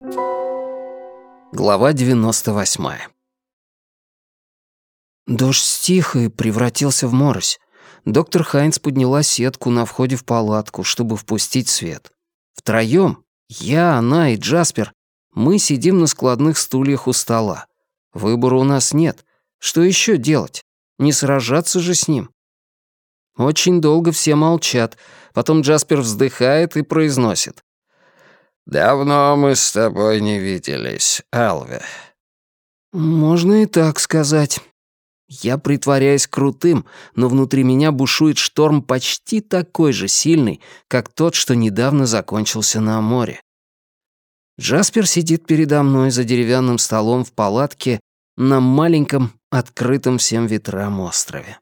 Глава 98 Дождь стих и превратился в морось. Доктор Хайнц подняла сетку на входе в палатку, чтобы впустить свет. Втроём, я, она и Джаспер, мы сидим на складных стульях у стола. Выбора у нас нет. Что ещё делать? Не сражаться же с ним. Очень долго все молчат. Потом Джаспер вздыхает и произносит. «Давно мы с тобой не виделись, Алве». «Можно и так сказать». Я притворяюсь крутым, но внутри меня бушует шторм почти такой же сильный, как тот, что недавно закончился на море. Джаспер сидит передо мной за деревянным столом в палатке на маленьком, открытом всем ветрам острове.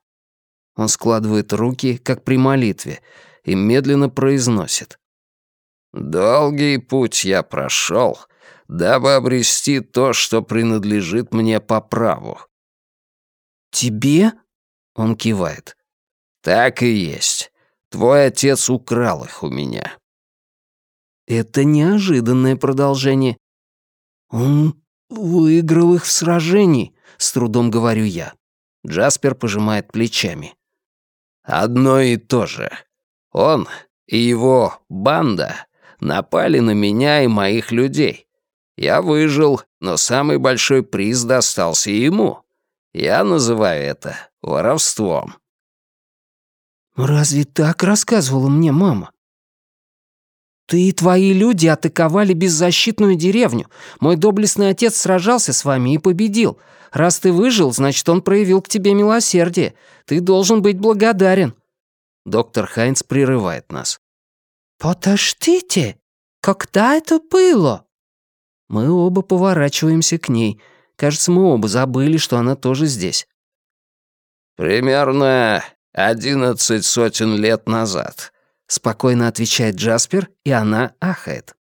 Он складывает руки, как при молитве, и медленно произносит. Долгий путь я прошел, дабы обрести то, что принадлежит мне по праву. Тебе? Он кивает. Так и есть. Твой отец украл их у меня. Это неожиданное продолжение. Он выиграл их в сражении, с трудом говорю я. Джаспер пожимает плечами. Одно и то же. Он и его банда напали на меня и моих людей. Я выжил, но самый большой приз достался ему. Я называю это воровством. «Разве так рассказывала мне мама?» «Ты и твои люди атаковали беззащитную деревню. Мой доблестный отец сражался с вами и победил. Раз ты выжил, значит, он проявил к тебе милосердие. Ты должен быть благодарен». Доктор Хайнц прерывает нас. «Подождите, когда это было?» Мы оба поворачиваемся к ней. Кажется, мы оба забыли, что она тоже здесь. «Примерно одиннадцать сотен лет назад», — спокойно отвечает Джаспер, и она ахает.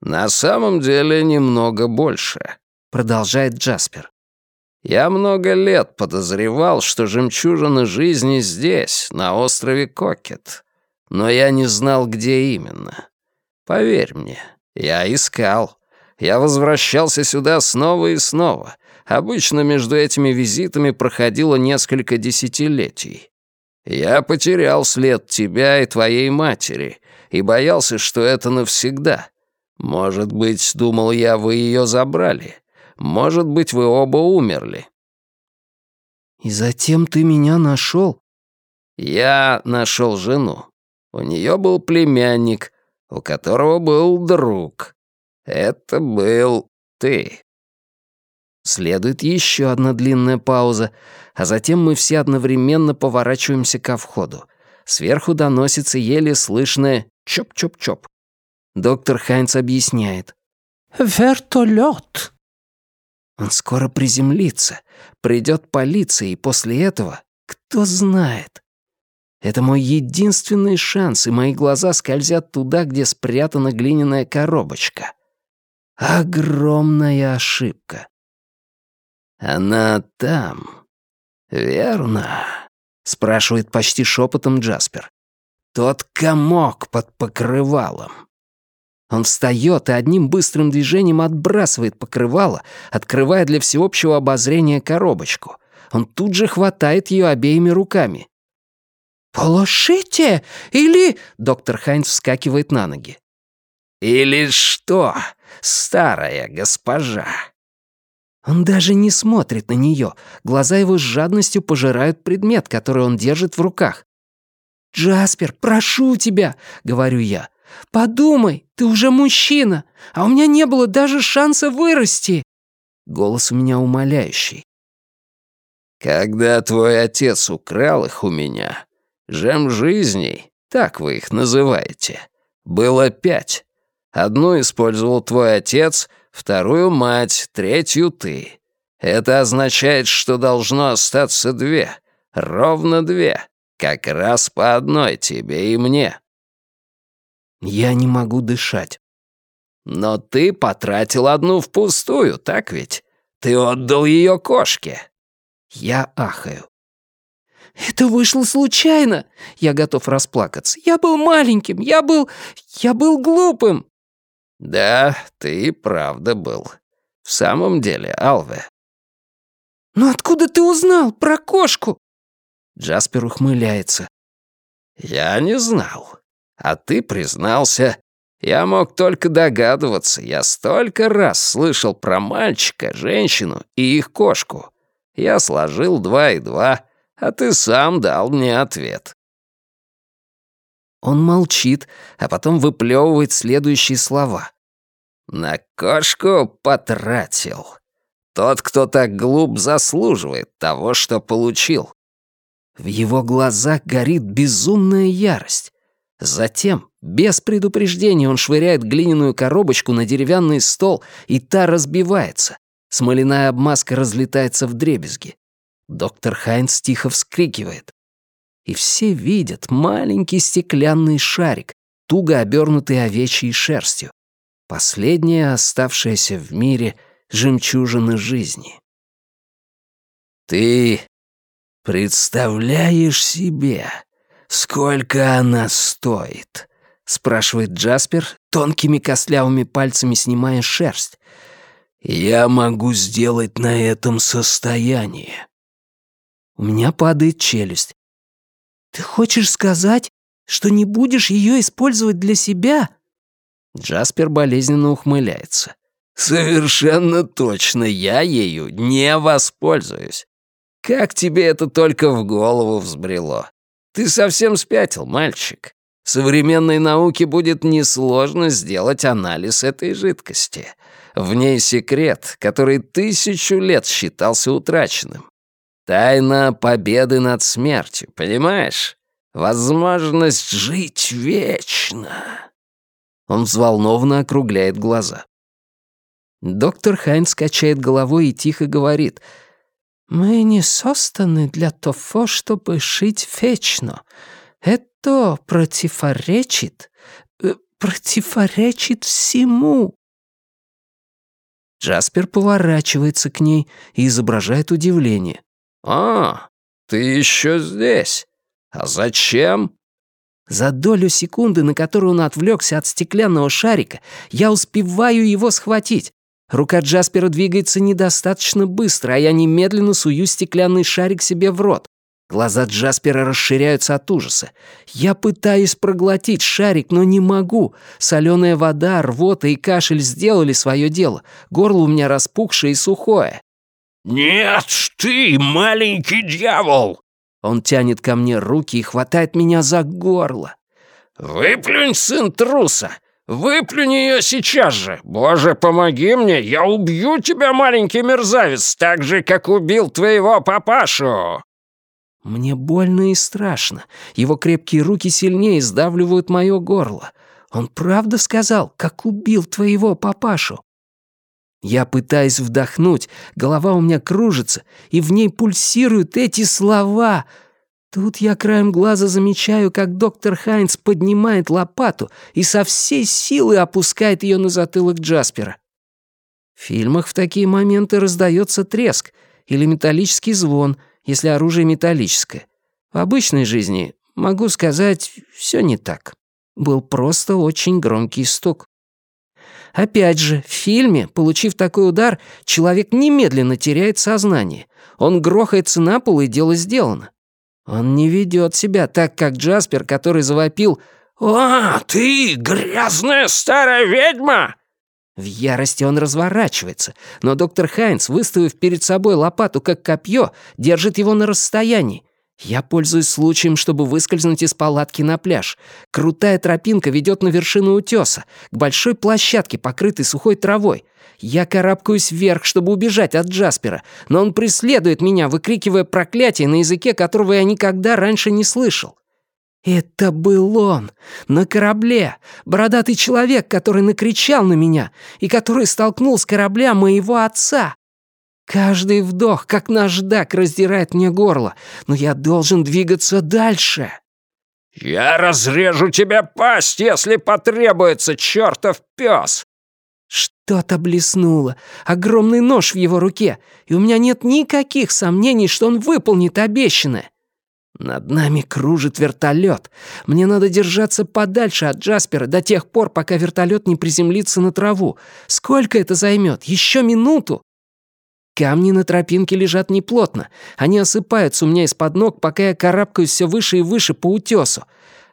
«На самом деле немного больше», — продолжает Джаспер. «Я много лет подозревал, что жемчужина жизни здесь, на острове Кокет но я не знал, где именно. Поверь мне, я искал. Я возвращался сюда снова и снова. Обычно между этими визитами проходило несколько десятилетий. Я потерял след тебя и твоей матери и боялся, что это навсегда. Может быть, думал я, вы ее забрали. Может быть, вы оба умерли. И затем ты меня нашел? Я нашел жену. У нее был племянник, у которого был друг. Это был ты. Следует еще одна длинная пауза, а затем мы все одновременно поворачиваемся ко входу. Сверху доносится еле слышное «чоп-чоп-чоп». Доктор Хайнц объясняет. «Вертолет». Он скоро приземлится, придет полиция, и после этого, кто знает, это мой единственный шанс, и мои глаза скользят туда, где спрятана глиняная коробочка. Огромная ошибка. «Она там, верно?» — спрашивает почти шепотом Джаспер. «Тот комок под покрывалом». Он встает и одним быстрым движением отбрасывает покрывало, открывая для всеобщего обозрения коробочку. Он тут же хватает ее обеими руками. «Положите! Или...» — доктор Хайнц вскакивает на ноги. «Или что, старая госпожа?» Он даже не смотрит на нее. Глаза его с жадностью пожирают предмет, который он держит в руках. «Джаспер, прошу тебя!» — говорю я. «Подумай, ты уже мужчина, а у меня не было даже шанса вырасти!» Голос у меня умоляющий. «Когда твой отец украл их у меня, Жем жизней, так вы их называете, было пять. Одну использовал твой отец, вторую — мать, третью — ты. Это означает, что должно остаться две, ровно две, как раз по одной тебе и мне. Я не могу дышать. Но ты потратил одну впустую, так ведь? Ты отдал ее кошке. Я ахаю. «Это вышло случайно!» Я готов расплакаться. «Я был маленьким, я был... я был глупым!» «Да, ты и правда был. В самом деле, Алве». «Но откуда ты узнал про кошку?» Джаспер ухмыляется. «Я не знал. А ты признался. Я мог только догадываться. Я столько раз слышал про мальчика, женщину и их кошку. Я сложил два и два, а ты сам дал мне ответ». Он молчит, а потом выплевывает следующие слова. «На кошку потратил. Тот, кто так глуп, заслуживает того, что получил». В его глазах горит безумная ярость. Затем, без предупреждения, он швыряет глиняную коробочку на деревянный стол, и та разбивается. Смоляная обмазка разлетается в дребезги. Доктор Хайнц тихо вскрикивает и все видят маленький стеклянный шарик, туго обернутый овечьей шерстью. Последняя оставшаяся в мире жемчужина жизни. «Ты представляешь себе, сколько она стоит?» — спрашивает Джаспер, тонкими костлявыми пальцами снимая шерсть. «Я могу сделать на этом состояние». У меня падает челюсть. «Ты хочешь сказать, что не будешь ее использовать для себя?» Джаспер болезненно ухмыляется. «Совершенно точно, я ею не воспользуюсь. Как тебе это только в голову взбрело? Ты совсем спятил, мальчик. Современной науке будет несложно сделать анализ этой жидкости. В ней секрет, который тысячу лет считался утраченным. Тайна победы над смертью, понимаешь? Возможность жить вечно. Он взволнованно округляет глаза. Доктор Хайнц качает головой и тихо говорит. «Мы не созданы для того, чтобы жить вечно. Это противоречит, э, противоречит всему». Джаспер поворачивается к ней и изображает удивление. «А, ты еще здесь? А зачем?» За долю секунды, на которую он отвлекся от стеклянного шарика, я успеваю его схватить. Рука Джаспера двигается недостаточно быстро, а я немедленно сую стеклянный шарик себе в рот. Глаза Джаспера расширяются от ужаса. Я пытаюсь проглотить шарик, но не могу. Соленая вода, рвота и кашель сделали свое дело. Горло у меня распухшее и сухое. «Нет, ты, маленький дьявол!» Он тянет ко мне руки и хватает меня за горло. «Выплюнь, сын труса! Выплюнь ее сейчас же! Боже, помоги мне! Я убью тебя, маленький мерзавец, так же, как убил твоего папашу!» Мне больно и страшно. Его крепкие руки сильнее сдавливают мое горло. Он правда сказал, как убил твоего папашу? Я пытаюсь вдохнуть, голова у меня кружится, и в ней пульсируют эти слова. Тут я краем глаза замечаю, как доктор Хайнц поднимает лопату и со всей силы опускает ее на затылок Джаспера. В фильмах в такие моменты раздается треск или металлический звон, если оружие металлическое. В обычной жизни, могу сказать, все не так. Был просто очень громкий стук. Опять же, в фильме, получив такой удар, человек немедленно теряет сознание. Он грохается на пол, и дело сделано. Он не ведет себя так, как Джаспер, который завопил «А, ты грязная старая ведьма!» В ярости он разворачивается, но доктор Хайнс, выставив перед собой лопату как копье, держит его на расстоянии. Я пользуюсь случаем, чтобы выскользнуть из палатки на пляж. Крутая тропинка ведет на вершину утеса, к большой площадке, покрытой сухой травой. Я карабкаюсь вверх, чтобы убежать от Джаспера, но он преследует меня, выкрикивая проклятие на языке, которого я никогда раньше не слышал. Это был он, на корабле, бородатый человек, который накричал на меня и который столкнул с корабля моего отца. Каждый вдох, как наждак, раздирает мне горло, но я должен двигаться дальше. «Я разрежу тебе пасть, если потребуется, чертов пес!» Что-то блеснуло, огромный нож в его руке, и у меня нет никаких сомнений, что он выполнит обещанное. Над нами кружит вертолет. Мне надо держаться подальше от Джаспера до тех пор, пока вертолет не приземлится на траву. Сколько это займет? Еще минуту? Камни на тропинке лежат неплотно. Они осыпаются у меня из-под ног, пока я карабкаюсь все выше и выше по утесу.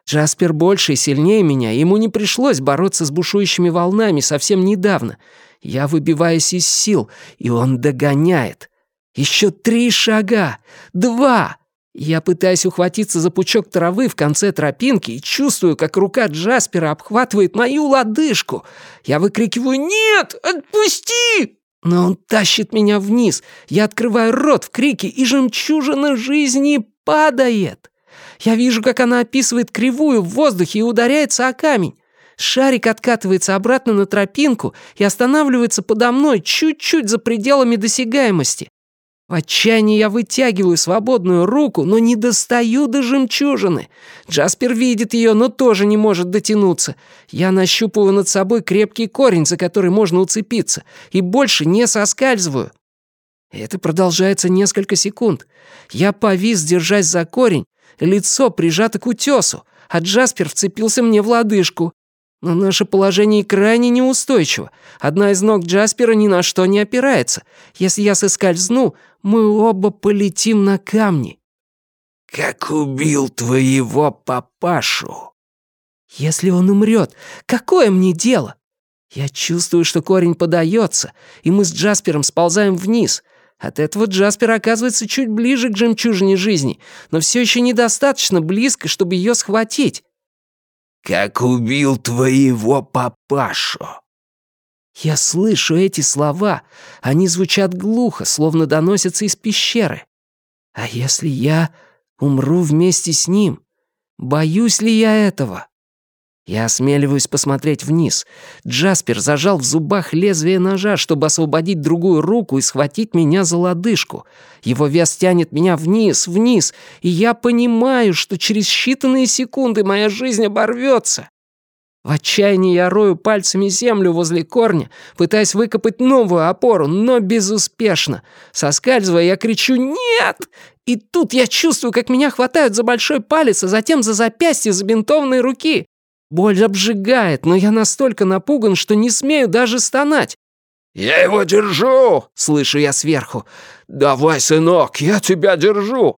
Джаспер больше и сильнее меня, ему не пришлось бороться с бушующими волнами совсем недавно. Я выбиваюсь из сил, и он догоняет. Еще три шага, два. Я пытаюсь ухватиться за пучок травы в конце тропинки и чувствую, как рука Джаспера обхватывает мою лодыжку. Я выкрикиваю «Нет! Отпусти!» Но он тащит меня вниз. Я открываю рот в крике, и жемчужина жизни падает. Я вижу, как она описывает кривую в воздухе и ударяется о камень. Шарик откатывается обратно на тропинку и останавливается подо мной чуть-чуть за пределами досягаемости. В отчаянии я вытягиваю свободную руку, но не достаю до жемчужины. Джаспер видит ее, но тоже не может дотянуться. Я нащупываю над собой крепкий корень, за который можно уцепиться, и больше не соскальзываю. Это продолжается несколько секунд. Я повис, держась за корень, лицо прижато к утесу, а Джаспер вцепился мне в лодыжку. Но наше положение крайне неустойчиво. Одна из ног Джаспера ни на что не опирается. Если я соскользну, мы оба полетим на камни». «Как убил твоего папашу?» «Если он умрет, какое мне дело?» Я чувствую, что корень подается, и мы с Джаспером сползаем вниз. От этого Джаспер оказывается чуть ближе к жемчужине жизни, но все еще недостаточно близко, чтобы ее схватить. «Как убил твоего папашу!» Я слышу эти слова. Они звучат глухо, словно доносятся из пещеры. А если я умру вместе с ним? Боюсь ли я этого? Я осмеливаюсь посмотреть вниз. Джаспер зажал в зубах лезвие ножа, чтобы освободить другую руку и схватить меня за лодыжку. Его вес тянет меня вниз, вниз, и я понимаю, что через считанные секунды моя жизнь оборвется. В отчаянии я рою пальцами землю возле корня, пытаясь выкопать новую опору, но безуспешно. Соскальзывая, я кричу «Нет!» И тут я чувствую, как меня хватают за большой палец, а затем за запястье забинтованной руки. Боль обжигает, но я настолько напуган, что не смею даже стонать. «Я его держу!» — слышу я сверху. «Давай, сынок, я тебя держу!»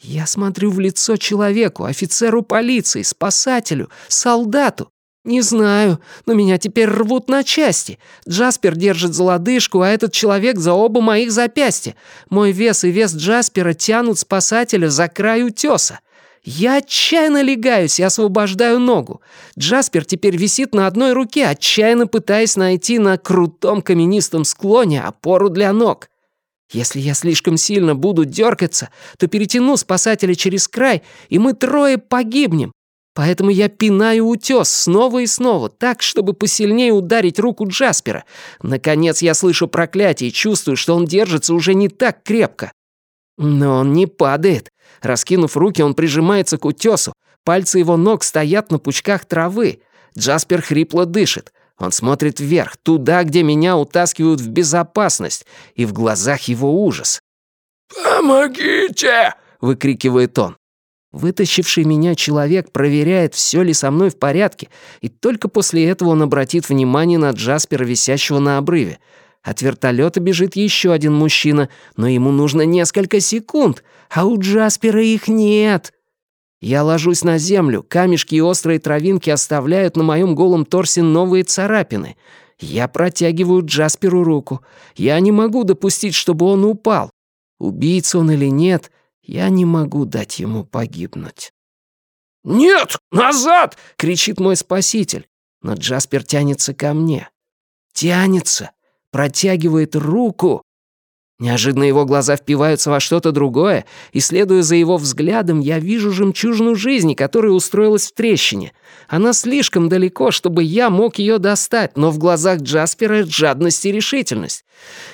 Я смотрю в лицо человеку, офицеру полиции, спасателю, солдату. «Не знаю, но меня теперь рвут на части. Джаспер держит за лодыжку, а этот человек за оба моих запястья. Мой вес и вес Джаспера тянут спасателя за край утеса. Я отчаянно легаюсь и освобождаю ногу. Джаспер теперь висит на одной руке, отчаянно пытаясь найти на крутом каменистом склоне опору для ног. Если я слишком сильно буду дергаться, то перетяну спасателя через край, и мы трое погибнем. Поэтому я пинаю утес снова и снова, так, чтобы посильнее ударить руку Джаспера. Наконец я слышу проклятие и чувствую, что он держится уже не так крепко. Но он не падает. Раскинув руки, он прижимается к утесу. Пальцы его ног стоят на пучках травы. Джаспер хрипло дышит. Он смотрит вверх, туда, где меня утаскивают в безопасность, и в глазах его ужас. «Помогите!» — выкрикивает он. Вытащивший меня человек проверяет, все ли со мной в порядке, и только после этого он обратит внимание на Джаспера, висящего на обрыве. От вертолета бежит еще один мужчина, но ему нужно несколько секунд, а у Джаспера их нет. Я ложусь на землю, камешки и острые травинки оставляют на моем голом торсе новые царапины. Я протягиваю Джасперу руку. Я не могу допустить, чтобы он упал. Убийца он или нет, я не могу дать ему погибнуть. «Нет, назад!» — кричит мой спаситель. Но Джаспер тянется ко мне. Тянется, протягивает руку. Неожиданно его глаза впиваются во что-то другое, и, следуя за его взглядом, я вижу жемчужину жизни, которая устроилась в трещине. Она слишком далеко, чтобы я мог ее достать, но в глазах Джаспера жадность и решительность.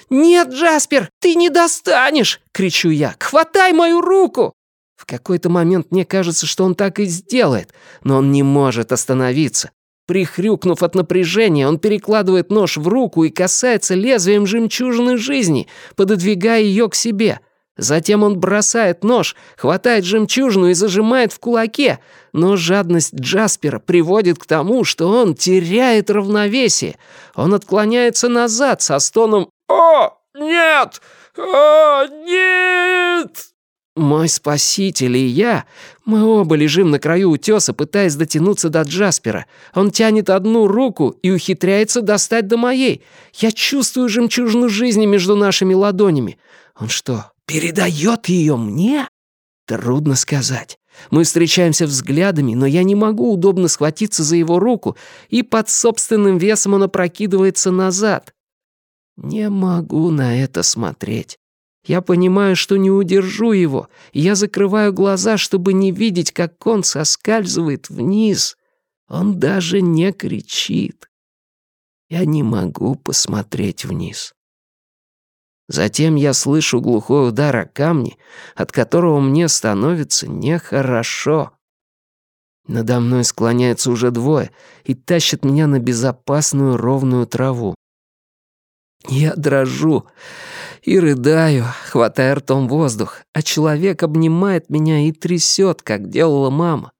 «Нет, Джаспер, ты не достанешь!» — кричу я. «Хватай мою руку!» В какой-то момент мне кажется, что он так и сделает, но он не может остановиться. Прихрюкнув от напряжения, он перекладывает нож в руку и касается лезвием жемчужины жизни, пододвигая ее к себе. Затем он бросает нож, хватает жемчужину и зажимает в кулаке, но жадность Джаспера приводит к тому, что он теряет равновесие. Он отклоняется назад со стоном «О, нет! О, нет!» Мой спаситель и я, мы оба лежим на краю утеса, пытаясь дотянуться до Джаспера. Он тянет одну руку и ухитряется достать до моей. Я чувствую жемчужину жизни между нашими ладонями. Он что, передает ее мне? Трудно сказать. Мы встречаемся взглядами, но я не могу удобно схватиться за его руку, и под собственным весом он опрокидывается назад. Не могу на это смотреть. Я понимаю, что не удержу его, я закрываю глаза, чтобы не видеть, как он соскальзывает вниз. Он даже не кричит. Я не могу посмотреть вниз. Затем я слышу глухой удар о камни, от которого мне становится нехорошо. Надо мной склоняются уже двое и тащат меня на безопасную ровную траву. Я дрожу и рыдаю, хватая ртом воздух, а человек обнимает меня и трясет, как делала мама.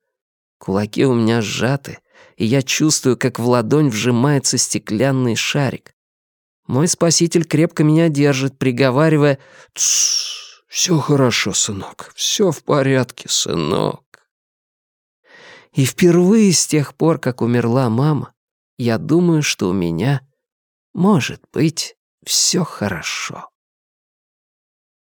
Кулаки у меня сжаты, и я чувствую, как в ладонь вжимается стеклянный шарик. Мой спаситель крепко меня держит, приговаривая «Тссс, все хорошо, сынок, все в порядке, сынок». И впервые с тех пор, как умерла мама, я думаю, что у меня может быть все хорошо.